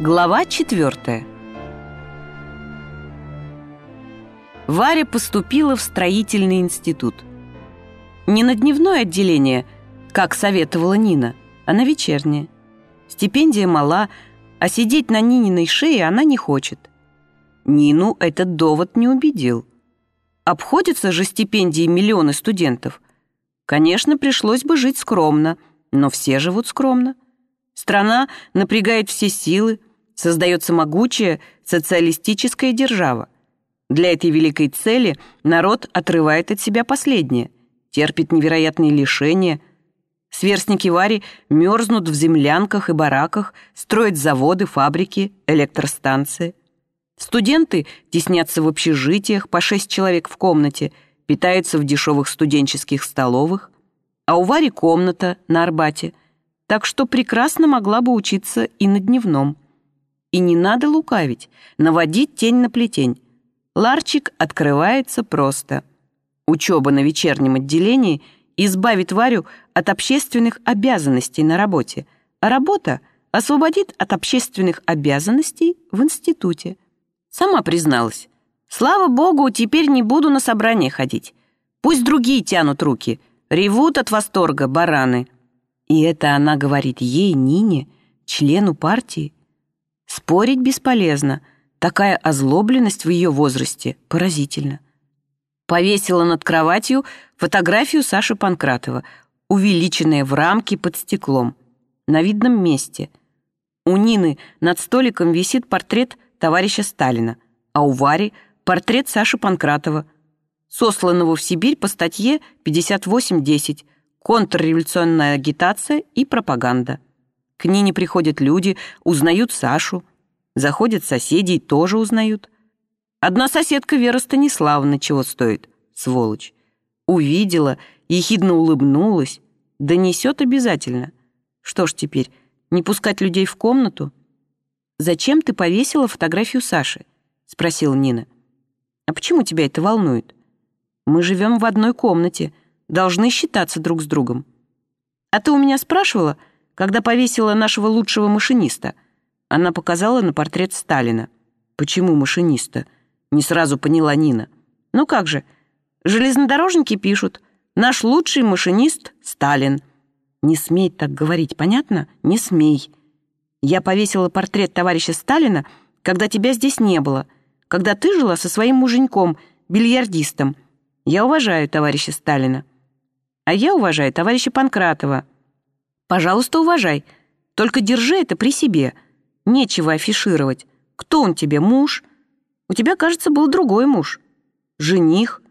Глава четвертая Варя поступила в строительный институт. Не на дневное отделение, как советовала Нина, а на вечернее. Стипендия мала, а сидеть на Нининой шее она не хочет. Нину этот довод не убедил. Обходятся же стипендии миллионы студентов. Конечно, пришлось бы жить скромно, но все живут скромно. Страна напрягает все силы, создается могучая социалистическая держава. Для этой великой цели народ отрывает от себя последнее, терпит невероятные лишения. Сверстники Вари мерзнут в землянках и бараках, строят заводы, фабрики, электростанции. Студенты теснятся в общежитиях по шесть человек в комнате, питаются в дешевых студенческих столовых, а у Вари комната на Арбате, так что прекрасно могла бы учиться и на дневном. И не надо лукавить, наводить тень на плетень. Ларчик открывается просто. Учеба на вечернем отделении избавит Варю от общественных обязанностей на работе, а работа освободит от общественных обязанностей в институте. Сама призналась. Слава богу, теперь не буду на собрание ходить. Пусть другие тянут руки, ревут от восторга бараны. И это она говорит ей, Нине, члену партии. Спорить бесполезно. Такая озлобленность в ее возрасте поразительна. Повесила над кроватью фотографию Саши Панкратова, увеличенная в рамке под стеклом, на видном месте. У Нины над столиком висит портрет товарища Сталина, а у Вари портрет Саши Панкратова, сосланного в Сибирь по статье 58.10 «Контрреволюционная агитация и пропаганда». К Нине приходят люди, узнают Сашу. Заходят соседи и тоже узнают. Одна соседка Вера Станиславовна чего стоит, сволочь. Увидела, ехидно улыбнулась. Донесет обязательно. Что ж теперь, не пускать людей в комнату? «Зачем ты повесила фотографию Саши?» — спросила Нина. «А почему тебя это волнует? Мы живем в одной комнате, должны считаться друг с другом. А ты у меня спрашивала, когда повесила нашего лучшего машиниста?» Она показала на портрет Сталина. «Почему машиниста?» — не сразу поняла Нина. «Ну как же, железнодорожники пишут, наш лучший машинист — Сталин». «Не смей так говорить, понятно? Не смей». Я повесила портрет товарища Сталина, когда тебя здесь не было, когда ты жила со своим муженьком, бильярдистом. Я уважаю товарища Сталина. А я уважаю товарища Панкратова. Пожалуйста, уважай. Только держи это при себе. Нечего афишировать. Кто он тебе, муж? У тебя, кажется, был другой муж. Жених.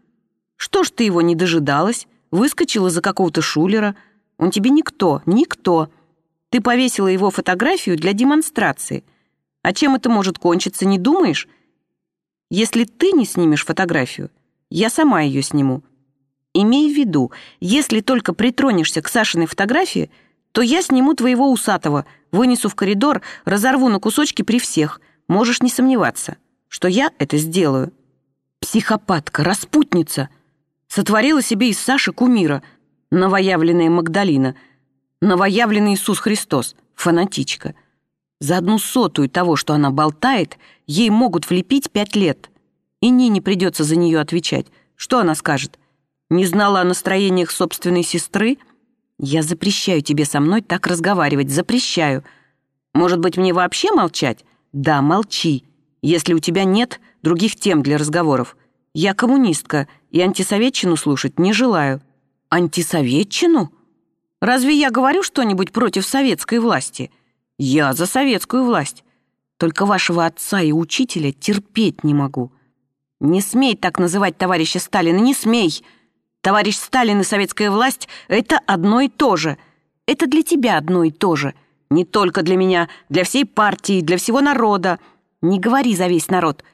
Что ж ты его не дожидалась? Выскочила за какого-то шулера. Он тебе никто, никто. Ты повесила его фотографию для демонстрации. А чем это может кончиться, не думаешь? Если ты не снимешь фотографию, я сама ее сниму. Имей в виду, если только притронешься к Сашиной фотографии, то я сниму твоего усатого, вынесу в коридор, разорву на кусочки при всех. Можешь не сомневаться, что я это сделаю. Психопатка, распутница. Сотворила себе из Саши кумира, новоявленная Магдалина — новоявленный Иисус Христос, фанатичка. За одну сотую того, что она болтает, ей могут влепить пять лет. И Нине придется за нее отвечать. Что она скажет? Не знала о настроениях собственной сестры? Я запрещаю тебе со мной так разговаривать, запрещаю. Может быть, мне вообще молчать? Да, молчи, если у тебя нет других тем для разговоров. Я коммунистка и антисоветчину слушать не желаю. Антисоветчину? Разве я говорю что-нибудь против советской власти? Я за советскую власть. Только вашего отца и учителя терпеть не могу. Не смей так называть товарища Сталина, не смей. Товарищ Сталин и советская власть — это одно и то же. Это для тебя одно и то же. Не только для меня, для всей партии, для всего народа. Не говори за весь народ.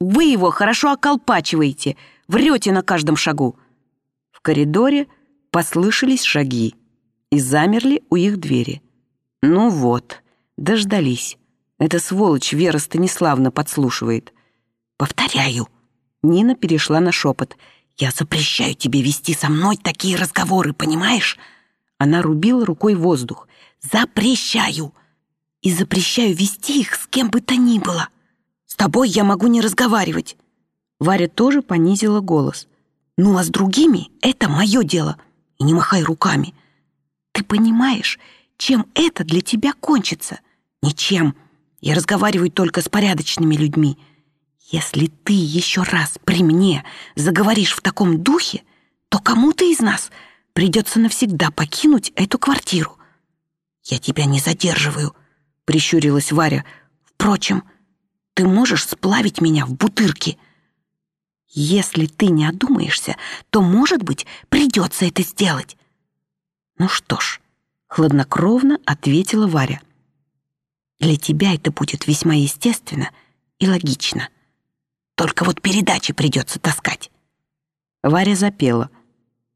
Вы его хорошо околпачиваете, врете на каждом шагу. В коридоре послышались шаги и замерли у их двери. Ну вот, дождались. Эта сволочь Вера Станиславна подслушивает. «Повторяю». Нина перешла на шепот. «Я запрещаю тебе вести со мной такие разговоры, понимаешь?» Она рубила рукой воздух. «Запрещаю!» и запрещаю вести их с кем бы то ни было. С тобой я могу не разговаривать». Варя тоже понизила голос. «Ну а с другими это мое дело. И не махай руками. Ты понимаешь, чем это для тебя кончится? Ничем. Я разговариваю только с порядочными людьми. Если ты еще раз при мне заговоришь в таком духе, то кому-то из нас придется навсегда покинуть эту квартиру. Я тебя не задерживаю, прищурилась Варя. Впрочем, ты можешь сплавить меня в бутырки. Если ты не одумаешься, то, может быть, придется это сделать. Ну что ж, хладнокровно ответила Варя. Для тебя это будет весьма естественно и логично. Только вот передачи придется таскать. Варя запела.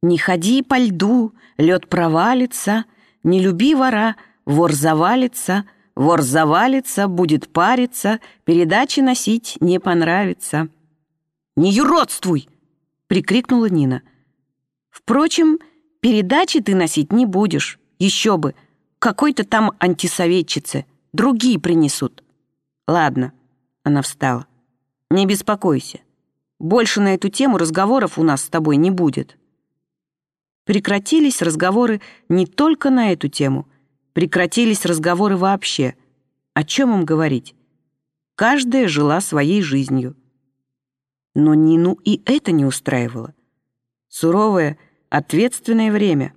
«Не ходи по льду, лед провалится, не люби вора, вор завалится, вор завалится, будет париться, передачи носить не понравится». «Не юродствуй!» — прикрикнула Нина. «Впрочем, передачи ты носить не будешь, еще бы, какой-то там антисоветчице, другие принесут». «Ладно», — она встала. Не беспокойся. Больше на эту тему разговоров у нас с тобой не будет. Прекратились разговоры не только на эту тему. Прекратились разговоры вообще. О чем им говорить? Каждая жила своей жизнью. Но Нину и это не устраивало. Суровое, ответственное время.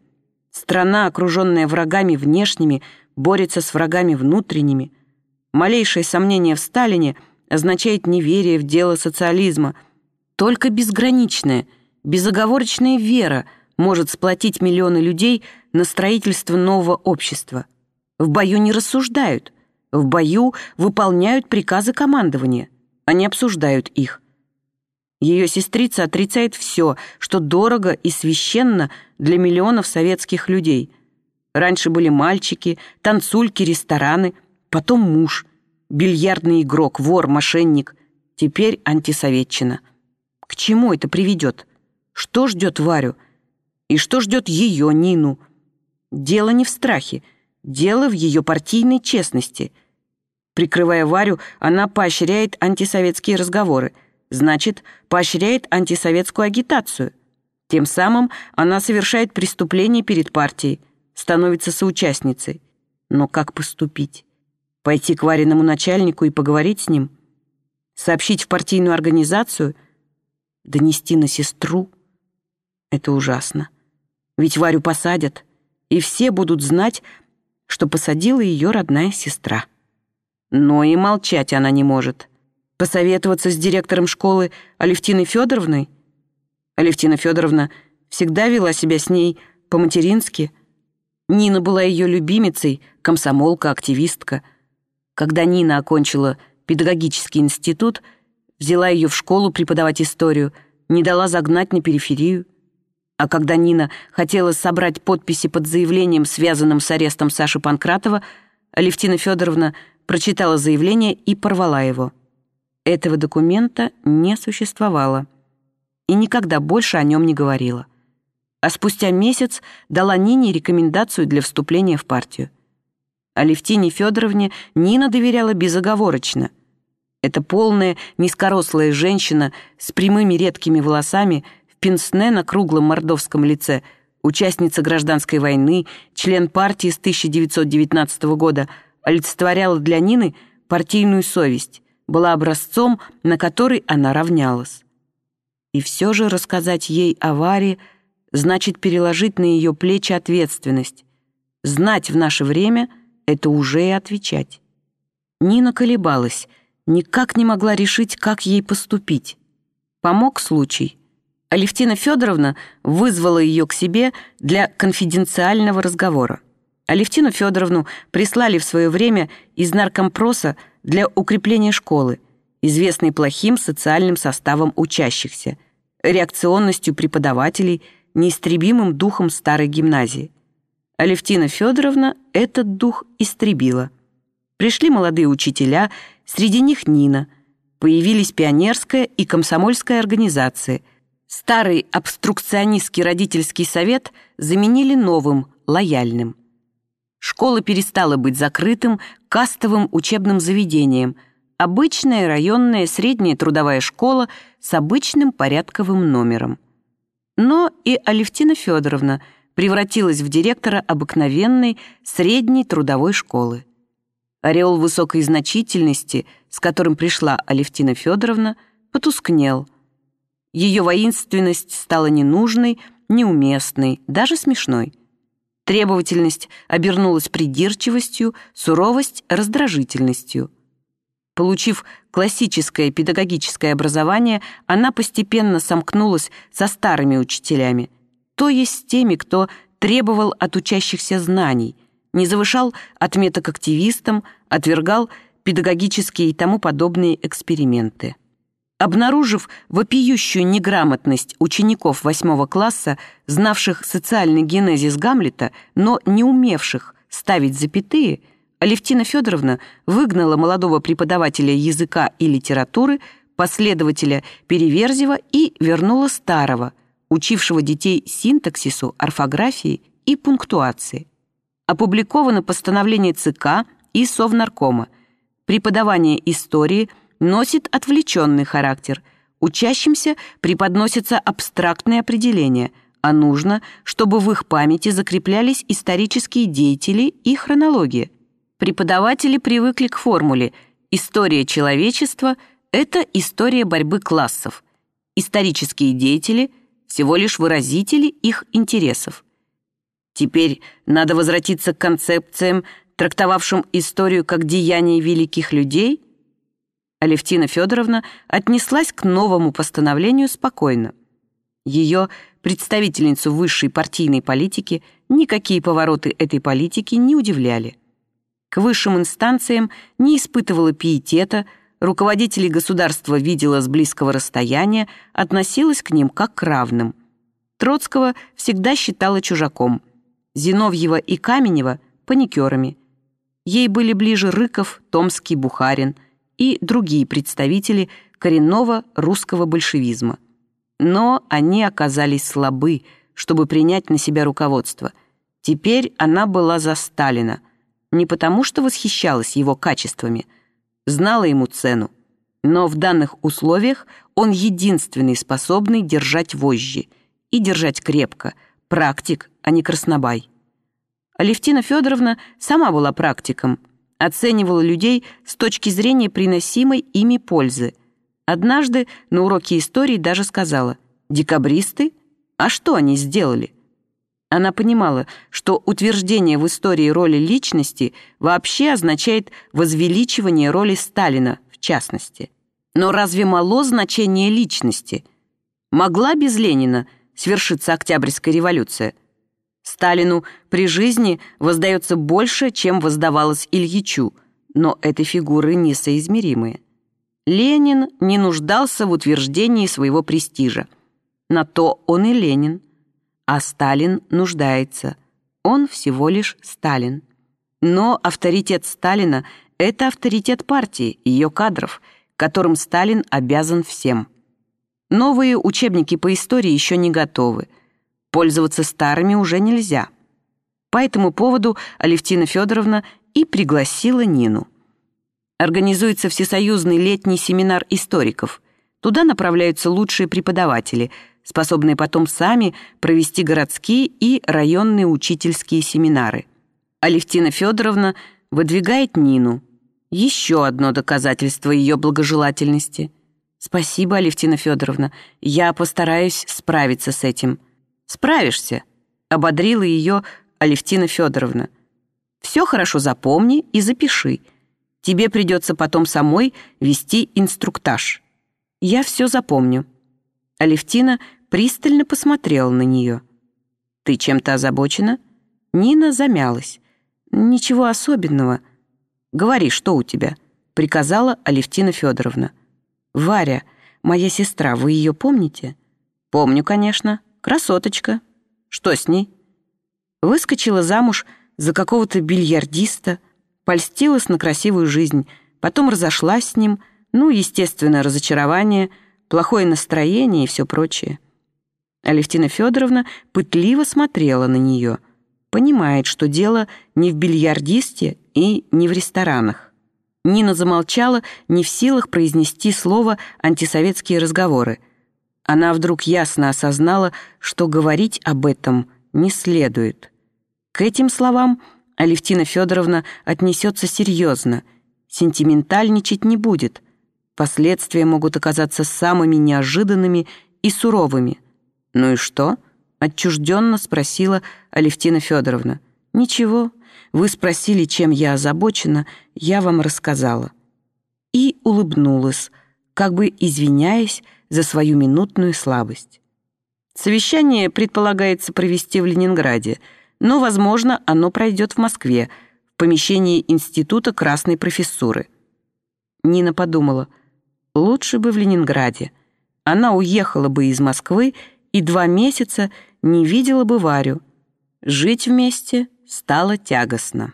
Страна, окруженная врагами внешними, борется с врагами внутренними. Малейшее сомнение в Сталине — означает неверие в дело социализма. Только безграничная, безоговорочная вера может сплотить миллионы людей на строительство нового общества. В бою не рассуждают, в бою выполняют приказы командования, а не обсуждают их. Ее сестрица отрицает все, что дорого и священно для миллионов советских людей. Раньше были мальчики, танцульки, рестораны, потом муж – бильярдный игрок, вор, мошенник. Теперь антисоветчина. К чему это приведет? Что ждет Варю? И что ждет ее, Нину? Дело не в страхе, дело в ее партийной честности. Прикрывая Варю, она поощряет антисоветские разговоры, значит, поощряет антисоветскую агитацию. Тем самым она совершает преступление перед партией, становится соучастницей. Но как поступить? Пойти к Вариному начальнику и поговорить с ним? Сообщить в партийную организацию? Донести на сестру? Это ужасно. Ведь Варю посадят, и все будут знать, что посадила ее родная сестра. Но и молчать она не может. Посоветоваться с директором школы Алевтиной Федоровной? Алевтина Федоровна всегда вела себя с ней по-матерински. Нина была ее любимицей, комсомолка, активистка — когда Нина окончила педагогический институт, взяла ее в школу преподавать историю, не дала загнать на периферию. А когда Нина хотела собрать подписи под заявлением, связанным с арестом Саши Панкратова, Алевтина Федоровна прочитала заявление и порвала его. Этого документа не существовало. И никогда больше о нем не говорила. А спустя месяц дала Нине рекомендацию для вступления в партию. Алевтине Федоровне Нина доверяла безоговорочно. Эта полная, низкорослая женщина с прямыми редкими волосами в пенсне на круглом мордовском лице, участница гражданской войны, член партии с 1919 года, олицетворяла для Нины партийную совесть, была образцом, на который она равнялась. И все же рассказать ей о Варе значит переложить на ее плечи ответственность, знать в наше время — это уже и отвечать. Нина колебалась, никак не могла решить, как ей поступить. Помог случай. Алевтина Федоровна вызвала ее к себе для конфиденциального разговора. Алевтину Федоровну прислали в свое время из наркомпроса для укрепления школы, известной плохим социальным составом учащихся, реакционностью преподавателей, неистребимым духом старой гимназии. Алевтина Федоровна этот дух истребила. Пришли молодые учителя, среди них Нина. Появились пионерская и комсомольская организации. Старый обструкционистский родительский совет заменили новым, лояльным. Школа перестала быть закрытым, кастовым учебным заведением. Обычная районная средняя трудовая школа с обычным порядковым номером. Но и Алевтина Федоровна превратилась в директора обыкновенной средней трудовой школы. Ореол высокой значительности, с которым пришла Алевтина Федоровна, потускнел. Ее воинственность стала ненужной, неуместной, даже смешной. Требовательность обернулась придирчивостью, суровость — раздражительностью. Получив классическое педагогическое образование, она постепенно сомкнулась со старыми учителями, то есть с теми, кто требовал от учащихся знаний, не завышал отметок активистам, отвергал педагогические и тому подобные эксперименты. Обнаружив вопиющую неграмотность учеников восьмого класса, знавших социальный генезис Гамлета, но не умевших ставить запятые, Алевтина Федоровна выгнала молодого преподавателя языка и литературы, последователя Переверзева и вернула старого, учившего детей синтаксису, орфографии и пунктуации. Опубликовано постановление ЦК и Совнаркома. Преподавание истории – носит отвлеченный характер. Учащимся преподносятся абстрактные определения, а нужно, чтобы в их памяти закреплялись исторические деятели и хронология. Преподаватели привыкли к формуле «История человечества – это история борьбы классов». Исторические деятели – всего лишь выразители их интересов. Теперь надо возвратиться к концепциям, трактовавшим историю как деяние великих людей – Алевтина Федоровна отнеслась к новому постановлению спокойно. Ее представительницу высшей партийной политики никакие повороты этой политики не удивляли. К высшим инстанциям не испытывала пиетета, руководителей государства видела с близкого расстояния, относилась к ним как к равным. Троцкого всегда считала чужаком, Зиновьева и Каменева — паникерами. Ей были ближе Рыков, Томский, Бухарин — и другие представители коренного русского большевизма. Но они оказались слабы, чтобы принять на себя руководство. Теперь она была за Сталина, не потому что восхищалась его качествами, знала ему цену, но в данных условиях он единственный способный держать вожжи и держать крепко, практик, а не краснобай. Алевтина Федоровна сама была практиком – оценивала людей с точки зрения приносимой ими пользы. Однажды на уроке истории даже сказала «Декабристы? А что они сделали?» Она понимала, что утверждение в истории роли личности вообще означает возвеличивание роли Сталина, в частности. Но разве мало значение личности? Могла без Ленина свершиться Октябрьская революция? Сталину при жизни воздается больше, чем воздавалось Ильичу, но эти фигуры несоизмеримые. Ленин не нуждался в утверждении своего престижа. На то он и Ленин. А Сталин нуждается. Он всего лишь Сталин. Но авторитет Сталина — это авторитет партии, ее кадров, которым Сталин обязан всем. Новые учебники по истории еще не готовы — Пользоваться старыми уже нельзя. По этому поводу Алевтина Федоровна и пригласила Нину. Организуется всесоюзный летний семинар историков. Туда направляются лучшие преподаватели, способные потом сами провести городские и районные учительские семинары. Алевтина Федоровна выдвигает Нину. Еще одно доказательство ее благожелательности. «Спасибо, Алевтина Федоровна. Я постараюсь справиться с этим». Справишься», — ободрила ее Алевтина Федоровна. «Все хорошо запомни и запиши. Тебе придется потом самой вести инструктаж. Я все запомню». Алевтина пристально посмотрела на нее. «Ты чем-то озабочена?» Нина замялась. «Ничего особенного. Говори, что у тебя?» — приказала Алевтина Федоровна. «Варя, моя сестра, вы ее помните?» «Помню, конечно. Красоточка. Что с ней? Выскочила замуж за какого-то бильярдиста, польстилась на красивую жизнь, потом разошлась с ним, ну, естественно, разочарование, плохое настроение и все прочее. Алевтина Федоровна пытливо смотрела на нее. понимает, что дело не в бильярдисте и не в ресторанах. Нина замолчала, не в силах произнести слово «антисоветские разговоры». Она вдруг ясно осознала, что говорить об этом не следует. К этим словам Алевтина Федоровна отнесется серьезно, сентиментальничать не будет. Последствия могут оказаться самыми неожиданными и суровыми. «Ну и что?» — отчужденно спросила Алевтина Федоровна. «Ничего, вы спросили, чем я озабочена, я вам рассказала». И улыбнулась, как бы извиняясь за свою минутную слабость. Совещание предполагается провести в Ленинграде, но, возможно, оно пройдет в Москве, в помещении Института Красной Профессуры. Нина подумала, лучше бы в Ленинграде. Она уехала бы из Москвы и два месяца не видела бы Варю. Жить вместе стало тягостно.